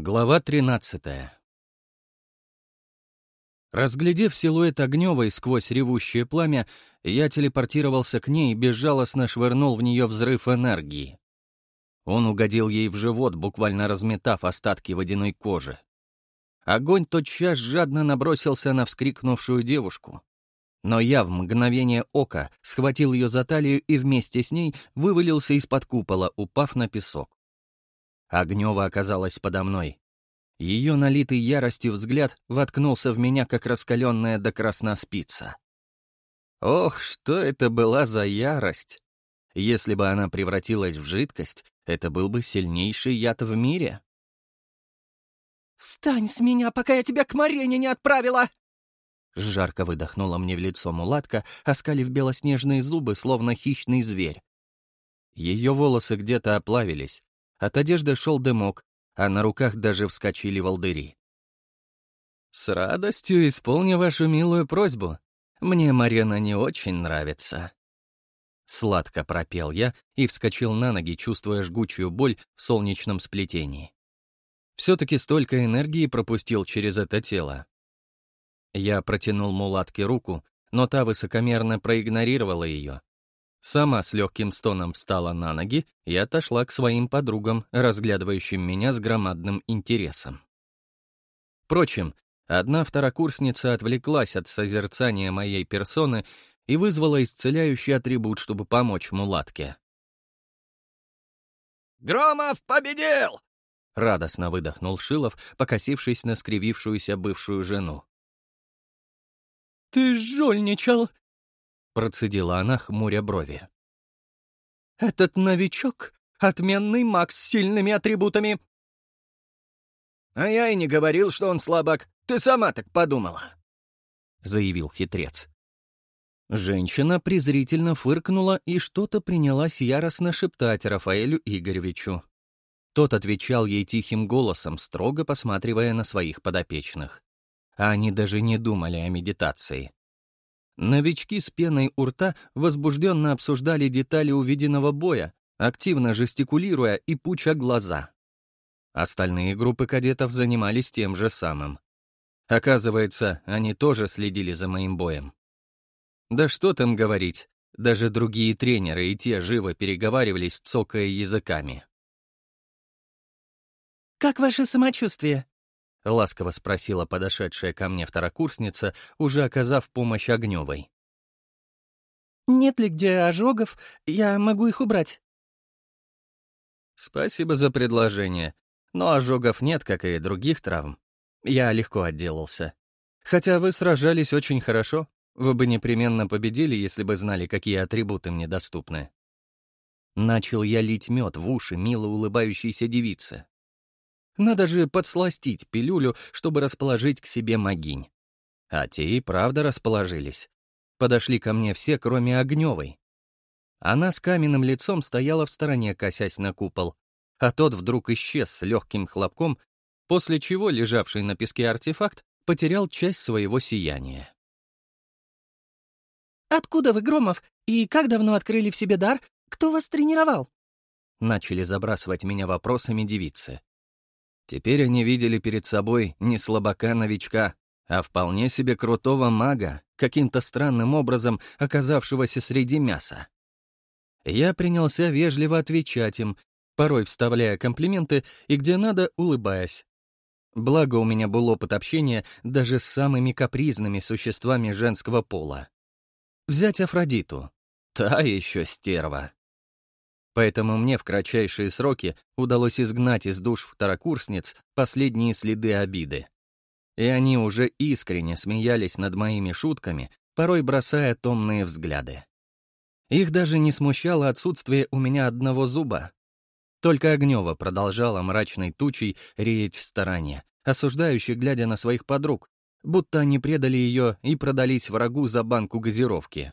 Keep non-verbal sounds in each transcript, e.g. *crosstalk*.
Глава 13 Разглядев силуэт Огневой сквозь ревущее пламя, я телепортировался к ней и безжалостно швырнул в нее взрыв энергии. Он угодил ей в живот, буквально разметав остатки водяной кожи. Огонь тотчас жадно набросился на вскрикнувшую девушку. Но я в мгновение ока схватил ее за талию и вместе с ней вывалился из-под купола, упав на песок. Огнева оказалась подо мной. Ее налитый яростью взгляд воткнулся в меня, как раскаленная до красна спица. Ох, что это была за ярость! Если бы она превратилась в жидкость, это был бы сильнейший яд в мире. «Встань с меня, пока я тебя к Марине не отправила!» Жарко выдохнула мне в лицо мулатка, оскалив белоснежные зубы, словно хищный зверь. Ее волосы где-то оплавились, от одежды шел дымок, а на руках даже вскочили волдыри. «С радостью исполню вашу милую просьбу. Мне Марена не очень нравится». Сладко пропел я и вскочил на ноги, чувствуя жгучую боль в солнечном сплетении. Все-таки столько энергии пропустил через это тело. Я протянул мулатке руку, но та высокомерно проигнорировала ее, Сама с легким стоном встала на ноги и отошла к своим подругам, разглядывающим меня с громадным интересом. Впрочем, одна второкурсница отвлеклась от созерцания моей персоны и вызвала исцеляющий атрибут, чтобы помочь мулатке. «Громов победил!» — радостно выдохнул Шилов, покосившись на скривившуюся бывшую жену. «Ты жульничал!» Процедила она, хмуря брови. «Этот новичок — отменный маг с сильными атрибутами!» «А я и не говорил, что он слабак. Ты сама так подумала!» — заявил хитрец. Женщина презрительно фыркнула и что-то принялась яростно шептать Рафаэлю Игоревичу. Тот отвечал ей тихим голосом, строго посматривая на своих подопечных. А они даже не думали о медитации. Новички с пеной у рта возбужденно обсуждали детали увиденного боя, активно жестикулируя и пуча глаза. Остальные группы кадетов занимались тем же самым. Оказывается, они тоже следили за моим боем. Да что там говорить, даже другие тренеры и те живо переговаривались, цокая языками. «Как ваше самочувствие?» — ласково спросила подошедшая ко мне второкурсница, уже оказав помощь Огневой. «Нет ли где ожогов? Я могу их убрать». «Спасибо за предложение, но ожогов нет, как и других травм. Я легко отделался. Хотя вы сражались очень хорошо, вы бы непременно победили, если бы знали, какие атрибуты мне доступны». Начал я лить мед в уши мило улыбающейся девицы. Надо же подсластить пилюлю, чтобы расположить к себе могинь. А те и правда расположились. Подошли ко мне все, кроме Огневой. Она с каменным лицом стояла в стороне, косясь на купол, а тот вдруг исчез с легким хлопком, после чего лежавший на песке артефакт потерял часть своего сияния. «Откуда вы, Громов? И как давно открыли в себе дар? Кто вас тренировал?» Начали забрасывать меня вопросами девицы. Теперь они видели перед собой не слабака-новичка, а вполне себе крутого мага, каким-то странным образом оказавшегося среди мяса. Я принялся вежливо отвечать им, порой вставляя комплименты и где надо улыбаясь. Благо у меня был опыт общения даже с самыми капризными существами женского пола. Взять Афродиту. Та еще стерва. Поэтому мне в кратчайшие сроки удалось изгнать из душ второкурсниц последние следы обиды. И они уже искренне смеялись над моими шутками, порой бросая томные взгляды. Их даже не смущало отсутствие у меня одного зуба. Только Огнева продолжала мрачной тучей реять в стороне, осуждающий, глядя на своих подруг, будто они предали ее и продались врагу за банку газировки.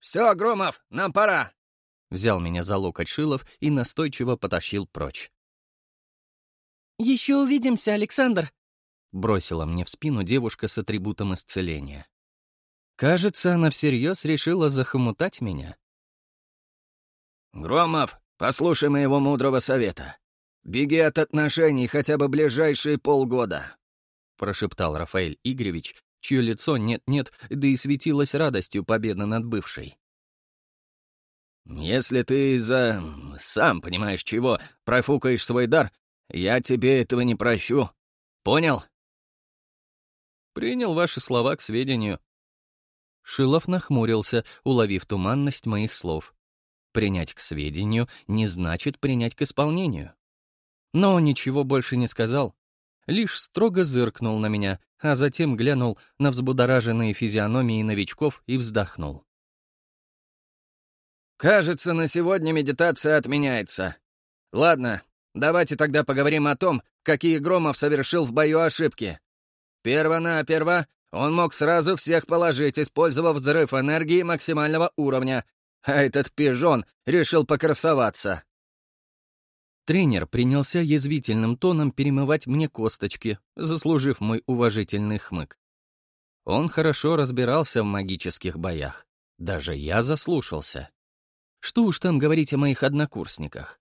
«Все, Громов, нам пора!» Взял меня за локоть Шилов и настойчиво потащил прочь. «Еще увидимся, Александр!» Бросила мне в спину девушка с атрибутом исцеления. Кажется, она всерьез решила захомутать меня. «Громов, послушай моего мудрого совета. Беги от отношений хотя бы ближайшие полгода», — прошептал Рафаэль Игоревич, чье лицо нет-нет, да и светилось радостью победы над бывшей. «Если ты из-за... сам понимаешь чего, профукаешь свой дар, я тебе этого не прощу. Понял?» Принял ваши слова к сведению. Шилов нахмурился, уловив туманность моих слов. Принять к сведению не значит принять к исполнению. Но ничего больше не сказал, лишь строго зыркнул на меня, а затем глянул на взбудораженные физиономии новичков и вздохнул. «Кажется, на сегодня медитация отменяется. Ладно, давайте тогда поговорим о том, какие Громов совершил в бою ошибки. Перво-наперво он мог сразу всех положить, использовав взрыв энергии максимального уровня, а этот пижон решил покрасоваться. Тренер принялся язвительным тоном перемывать мне косточки, заслужив мой уважительный хмык. Он хорошо разбирался в магических боях. Даже я заслушался. Что уж там говорить о моих однокурсниках.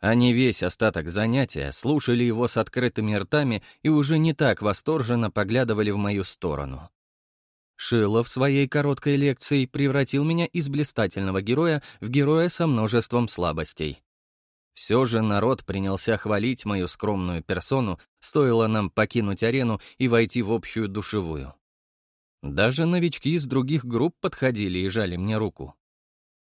Они весь остаток занятия слушали его с открытыми ртами и уже не так восторженно поглядывали в мою сторону. Шилов своей короткой лекцией превратил меня из блистательного героя в героя со множеством слабостей. Все же народ принялся хвалить мою скромную персону, стоило нам покинуть арену и войти в общую душевую. Даже новички из других групп подходили и жали мне руку.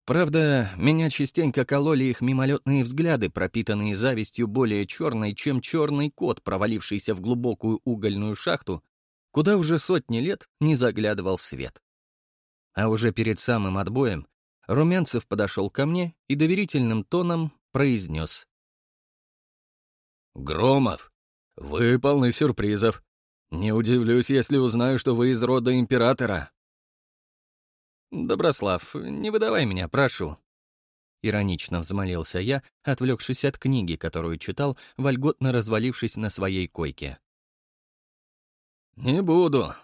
Правда, меня частенько кололи их мимолетные взгляды, пропитанные завистью более черной, чем черный кот, провалившийся в глубокую угольную шахту, куда уже сотни лет не заглядывал свет. А уже перед самым отбоем Румянцев подошел ко мне и доверительным тоном произнес. «Громов, вы полны сюрпризов. Не удивлюсь, если узнаю, что вы из рода императора». «Доброслав, не выдавай меня, прошу». Иронично взмолился я, отвлекшись от книги, которую читал, вольготно развалившись на своей койке. «Не буду.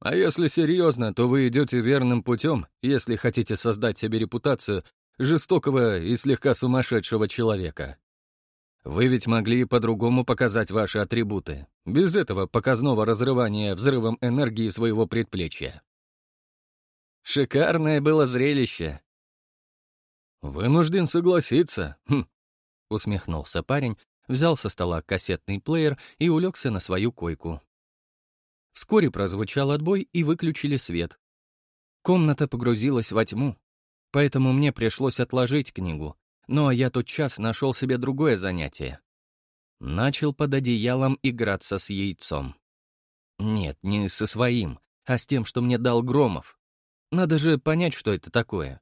А если серьезно, то вы идете верным путем, если хотите создать себе репутацию жестокого и слегка сумасшедшего человека. Вы ведь могли по-другому показать ваши атрибуты, без этого показного разрывания взрывом энергии своего предплечья. Шикарное было зрелище. «Вынужден согласиться», хм. — усмехнулся парень, взял со стола кассетный плеер и улегся на свою койку. Вскоре прозвучал отбой и выключили свет. Комната погрузилась во тьму, поэтому мне пришлось отложить книгу, но я тот час нашел себе другое занятие. Начал под одеялом играться с яйцом. Нет, не со своим, а с тем, что мне дал Громов. Надо же понять, что это такое.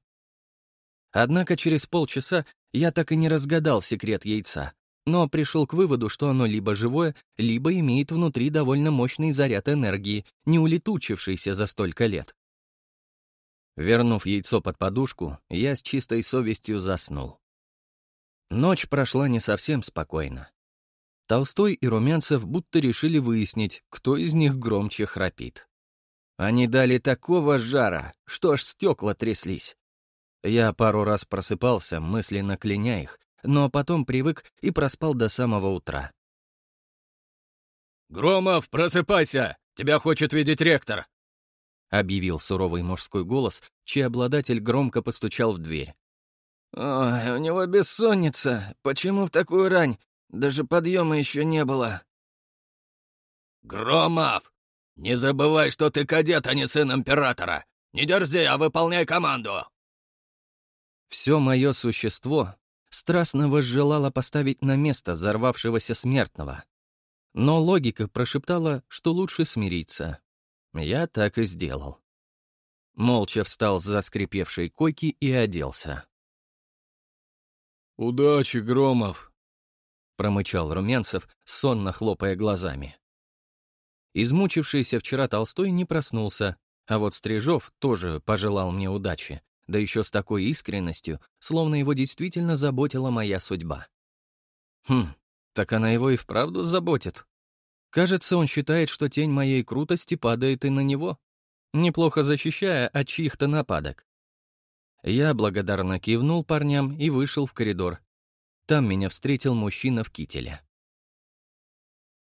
Однако через полчаса я так и не разгадал секрет яйца, но пришел к выводу, что оно либо живое, либо имеет внутри довольно мощный заряд энергии, не улетучившийся за столько лет. Вернув яйцо под подушку, я с чистой совестью заснул. Ночь прошла не совсем спокойно. Толстой и Румянцев будто решили выяснить, кто из них громче храпит. Они дали такого жара, что аж стекла тряслись. Я пару раз просыпался, мысленно кляня их, но потом привык и проспал до самого утра. «Громов, просыпайся! Тебя хочет видеть ректор!» — объявил суровый мужской голос, чей обладатель громко постучал в дверь. «Ой, у него бессонница. Почему в такую рань? Даже подъема еще не было». «Громов, не забывай, что ты кадет, а не сын императора. Не дерзи, а выполняй команду!» Все мое существо страстно возжелало поставить на место взорвавшегося смертного. Но логика прошептала, что лучше смириться. Я так и сделал. Молча встал с заскрипевшей койки и оделся. «Удачи, Громов!» — промычал Румянцев, сонно хлопая глазами. Измучившийся вчера Толстой не проснулся, а вот Стрижов тоже пожелал мне удачи, да еще с такой искренностью, словно его действительно заботила моя судьба. Хм, так она его и вправду заботит. Кажется, он считает, что тень моей крутости падает и на него, неплохо защищая от чьих-то нападок. Я благодарно кивнул парням и вышел в коридор. Там меня встретил мужчина в кителе.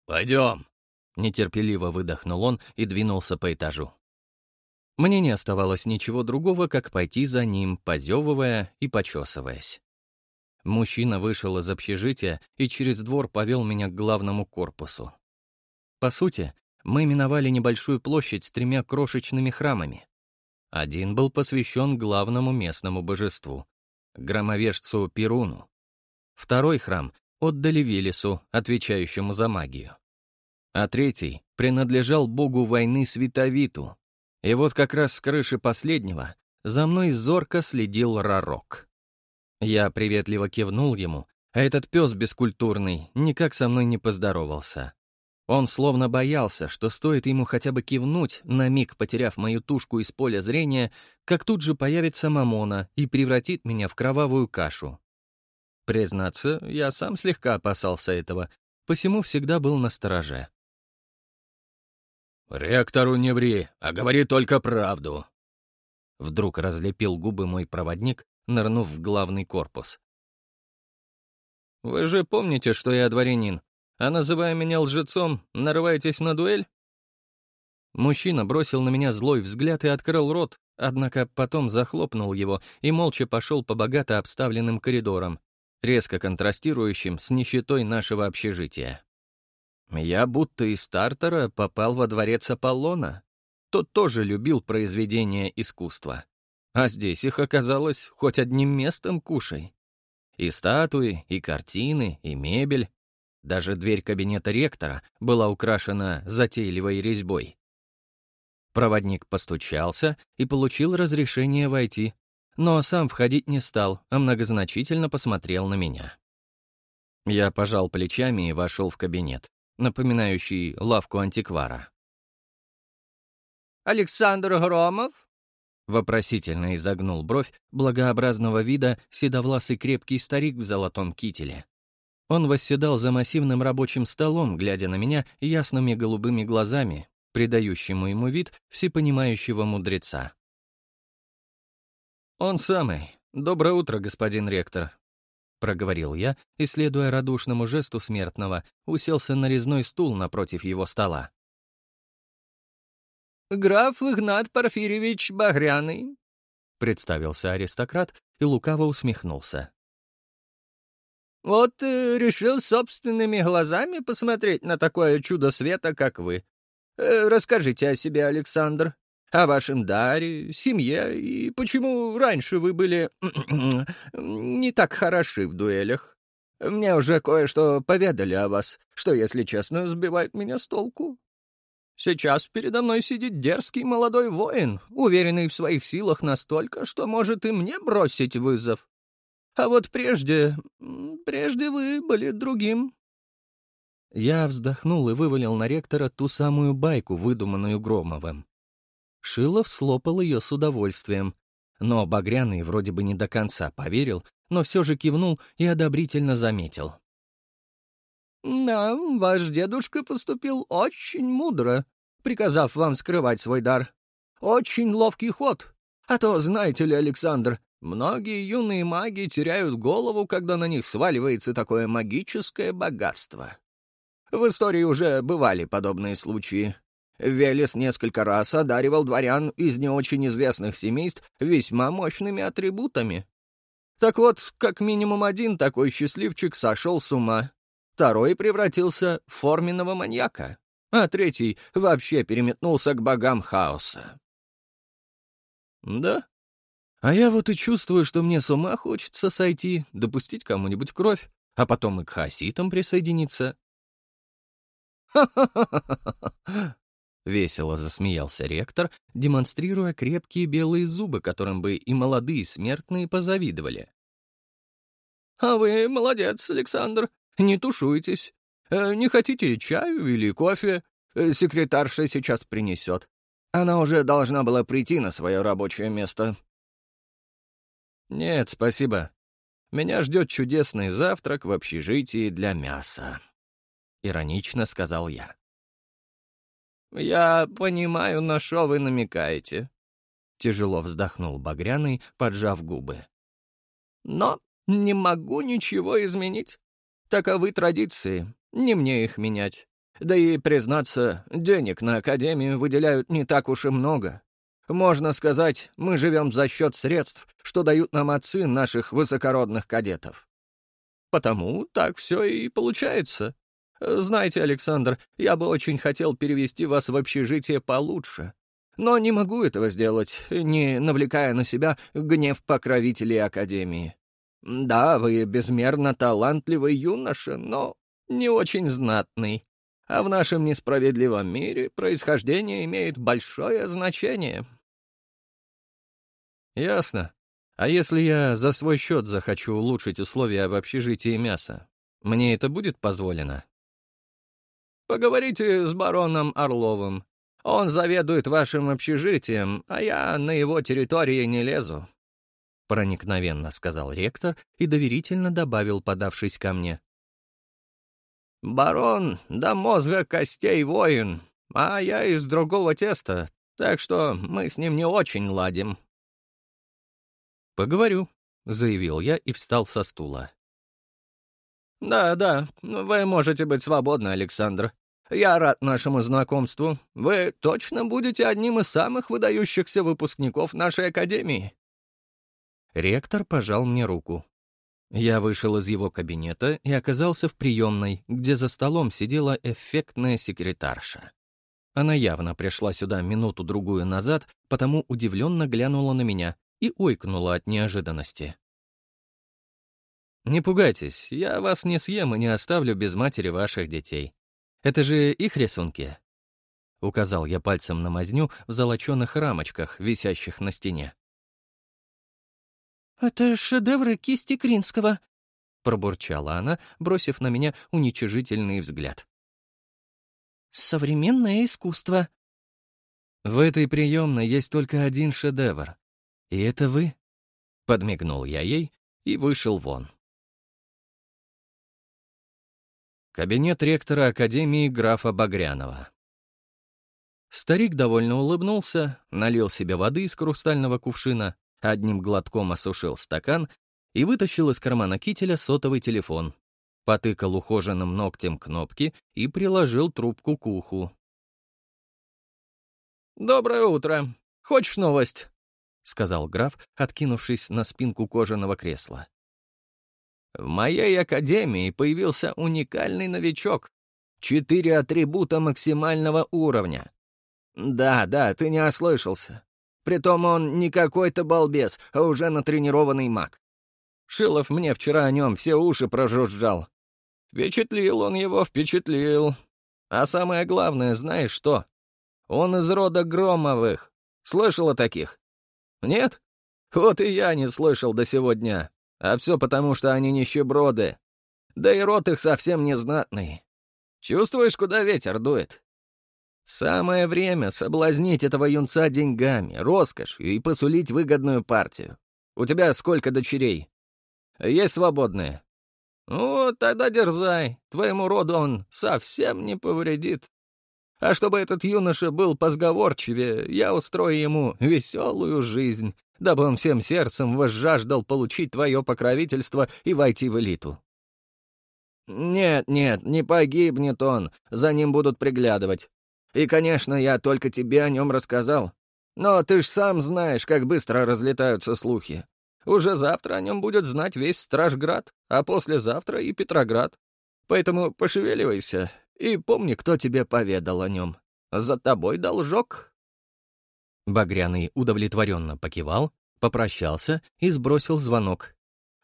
«Пойдем!» — нетерпеливо выдохнул он и двинулся по этажу. Мне не оставалось ничего другого, как пойти за ним, позевывая и почесываясь. Мужчина вышел из общежития и через двор повел меня к главному корпусу. По сути, мы миновали небольшую площадь с тремя крошечными храмами. Один был посвящен главному местному божеству — громовержцу Перуну. Второй храм отдали Велесу, отвечающему за магию. А третий принадлежал богу войны Световиту. И вот как раз с крыши последнего за мной зорко следил Рарок. Я приветливо кивнул ему, а этот пес бескультурный никак со мной не поздоровался. Он словно боялся, что стоит ему хотя бы кивнуть, на миг потеряв мою тушку из поля зрения, как тут же появится Мамона и превратит меня в кровавую кашу. Признаться, я сам слегка опасался этого, посему всегда был на стороже. «Ректору не ври, а говори только правду!» Вдруг разлепил губы мой проводник, нырнув в главный корпус. «Вы же помните, что я дворянин, а называя меня лжецом, нарываетесь на дуэль?» Мужчина бросил на меня злой взгляд и открыл рот, однако потом захлопнул его и молча пошел по богато обставленным коридорам, резко контрастирующим с нищетой нашего общежития. Я будто из стартера попал во дворец Аполлона. Тот тоже любил произведения искусства. А здесь их оказалось хоть одним местом кушай. И статуи, и картины, и мебель. Даже дверь кабинета ректора была украшена затейливой резьбой. Проводник постучался и получил разрешение войти, но сам входить не стал, а многозначительно посмотрел на меня. Я пожал плечами и вошел в кабинет, напоминающий лавку антиквара. «Александр Громов?» Вопросительно изогнул бровь благообразного вида седовласый крепкий старик в золотом кителе. Он восседал за массивным рабочим столом, глядя на меня ясными голубыми глазами, придающему ему вид всепонимающего мудреца. «Он самый. Доброе утро, господин ректор», — проговорил я, и, следуя радушному жесту смертного, уселся на резной стул напротив его стола. «Граф Игнат Порфирьевич Багряный», — представился аристократ и лукаво усмехнулся. «Вот э, решил собственными глазами посмотреть на такое чудо света, как вы. Э, расскажите о себе, Александр о вашем даре, семье и почему раньше вы были *clears throat* не так хороши в дуэлях. Мне уже кое-что поведали о вас, что, если честно, сбивает меня с толку. Сейчас передо мной сидит дерзкий молодой воин, уверенный в своих силах настолько, что может и мне бросить вызов. А вот прежде... прежде вы были другим». Я вздохнул и вывалил на ректора ту самую байку, выдуманную Громовым. Шилов слопал ее с удовольствием. Но Багряный вроде бы не до конца поверил, но все же кивнул и одобрительно заметил. «Да, ваш дедушка поступил очень мудро, приказав вам скрывать свой дар. Очень ловкий ход. А то, знаете ли, Александр, многие юные маги теряют голову, когда на них сваливается такое магическое богатство. В истории уже бывали подобные случаи. Велес несколько раз одаривал дворян из не очень известных семейств весьма мощными атрибутами. Так вот, как минимум один такой счастливчик сошел с ума, второй превратился в форменного маньяка, а третий вообще переметнулся к богам хаоса. Да? А я вот и чувствую, что мне с ума хочется сойти, допустить кому-нибудь кровь, а потом и к хаоситам присоединиться. «Ха-ха-ха-ха-ха!» Весело засмеялся ректор, демонстрируя крепкие белые зубы, которым бы и молодые смертные позавидовали. «А вы молодец, Александр, не тушуйтесь. Э, не хотите чаю или кофе? Э, секретарша сейчас принесет. Она уже должна была прийти на свое рабочее место». «Нет, спасибо. Меня ждет чудесный завтрак в общежитии для мяса», — иронично сказал я. «Я понимаю, на что вы намекаете», — тяжело вздохнул Багряный, поджав губы. «Но Не могу ничего изменить. Таковы традиции, не мне их менять. Да и, признаться, денег на Академию выделяют не так уж и много. Можно сказать, мы живем за счет средств, что дают нам отцы наших высокородных кадетов. Потому так все и получается. Знаете, Александр, я бы очень хотел перевести вас в общежитие получше. Но не могу этого сделать, не навлекая на себя гнев покровителей Академии. Да, вы безмерно талантливый юноша, но не очень знатный. А в нашем несправедливом мире происхождение имеет большое значение. Ясно. А если я за свой счет захочу улучшить условия в общежитии мяса, мне это будет позволено? Поговорите с бароном Орловым. Он заведует вашим общежитием, а я на его территории не лезу. Проникновенно сказал ректор и доверительно добавил, подавшись ко мне. Барон до мозга костей воин, а я из другого теста, так что мы с ним не очень ладим». «Поговорю», — заявил я и встал со стула. «Да, да, вы можете быть свободны, Александр. Я рад нашему знакомству. Вы точно будете одним из самых выдающихся выпускников нашей академии». Ректор пожал мне руку. Я вышел из его кабинета и оказался в приемной, где за столом сидела эффектная секретарша. Она явно пришла сюда минуту-другую назад, потому удивленно глянула на меня и ойкнула от неожиданности. «Не пугайтесь, я вас не съем и не оставлю без матери ваших детей. Это же их рисунки?» Указал я пальцем на мазню в золоченых рамочках, висящих на стене. «Это шедевры кисти Кринского», — пробурчала она, бросив на меня уничижительный взгляд. «Современное искусство». «В этой приемной есть только один шедевр. И это вы?» Подмигнул я ей и вышел вон. Кабинет ректора Академии графа Багрянова. Старик довольно улыбнулся, налил себе воды из хрустального кувшина одним глотком осушил стакан и вытащил из кармана кителя сотовый телефон, потыкал ухоженным ногтем кнопки и приложил трубку к уху. «Доброе утро. Хочешь новость?» — сказал граф, откинувшись на спинку кожаного кресла. «В моей академии появился уникальный новичок. Четыре атрибута максимального уровня. Да, да, ты не ослышался. Притом он не какой-то балбес, а уже натренированный маг. Шилов мне вчера о нем все уши прожужжал. Впечатлил он его, впечатлил. А самое главное, знаешь что? Он из рода Громовых. Слышал о таких? Нет? Вот и я не слышал до сегодня. А все потому, что они нищеброды. Да и род их совсем не знатный. Чувствуешь, куда ветер дует? Самое время соблазнить этого юнца деньгами, роскошью и посулить выгодную партию. У тебя сколько дочерей? Есть свободные? Ну, тогда дерзай. Твоему роду он совсем не повредит. А чтобы этот юноша был позговорчивее, я устрою ему веселую жизнь, дабы он всем сердцем возжаждал получить твое покровительство и войти в элиту. Нет, нет, не погибнет он, за ним будут приглядывать. И, конечно, я только тебе о нем рассказал. Но ты ж сам знаешь, как быстро разлетаются слухи. Уже завтра о нем будет знать весь Стражград, а послезавтра и Петроград. Поэтому пошевеливайся и помни, кто тебе поведал о нем. За тобой должок». Багряный удовлетворенно покивал, попрощался и сбросил звонок.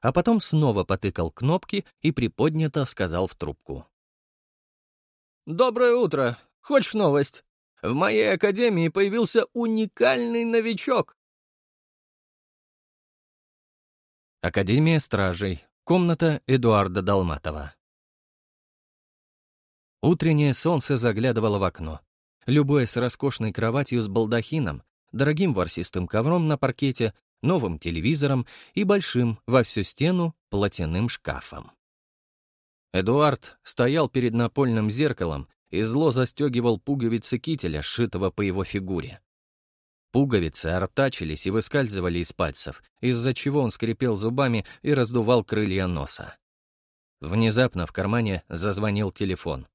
А потом снова потыкал кнопки и приподнято сказал в трубку. «Доброе утро. Хочешь новость? В моей академии появился уникальный новичок. Академия стражей. Комната Эдуарда Долматова. Утреннее солнце заглядывало в окно. Любое с роскошной кроватью с балдахином, дорогим ворсистым ковром на паркете, новым телевизором и большим во всю стену платяным шкафом. Эдуард стоял перед напольным зеркалом и зло застегивал пуговицы кителя, сшитого по его фигуре. Пуговицы артачились и выскальзывали из пальцев, из-за чего он скрипел зубами и раздувал крылья носа. Внезапно в кармане зазвонил телефон.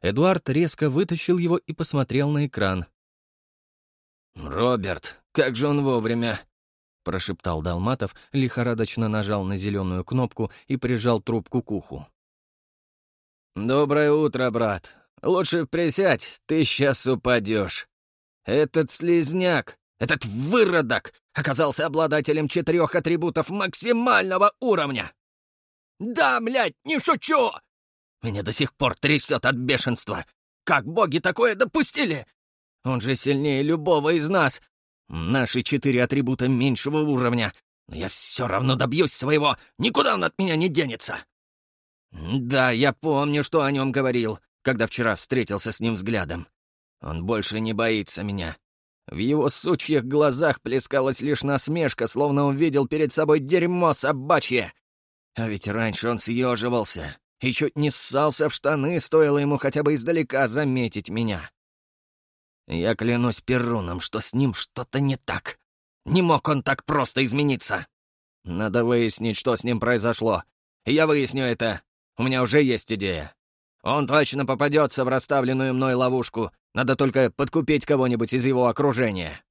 Эдуард резко вытащил его и посмотрел на экран. «Роберт, как же он вовремя!» — прошептал Далматов, лихорадочно нажал на зеленую кнопку и прижал трубку к уху. «Доброе утро, брат. Лучше присядь, ты сейчас упадешь. Этот слизняк, этот выродок оказался обладателем четырех атрибутов максимального уровня. Да, блядь, не шучу! Меня до сих пор трясет от бешенства. Как боги такое допустили? Он же сильнее любого из нас. Наши четыре атрибута меньшего уровня. Но я все равно добьюсь своего. Никуда он от меня не денется. Да, я помню, что о нем говорил, когда вчера встретился с ним взглядом. Он больше не боится меня. В его сучьих глазах плескалась лишь насмешка, словно он видел перед собой дерьмо собачье. А ведь раньше он съеживался и чуть не ссался в штаны, стоило ему хотя бы издалека заметить меня. Я клянусь Перуном, что с ним что-то не так. Не мог он так просто измениться. Надо выяснить, что с ним произошло. Я выясню это. У меня уже есть идея. Он точно попадется в расставленную мной ловушку. Надо только подкупить кого-нибудь из его окружения.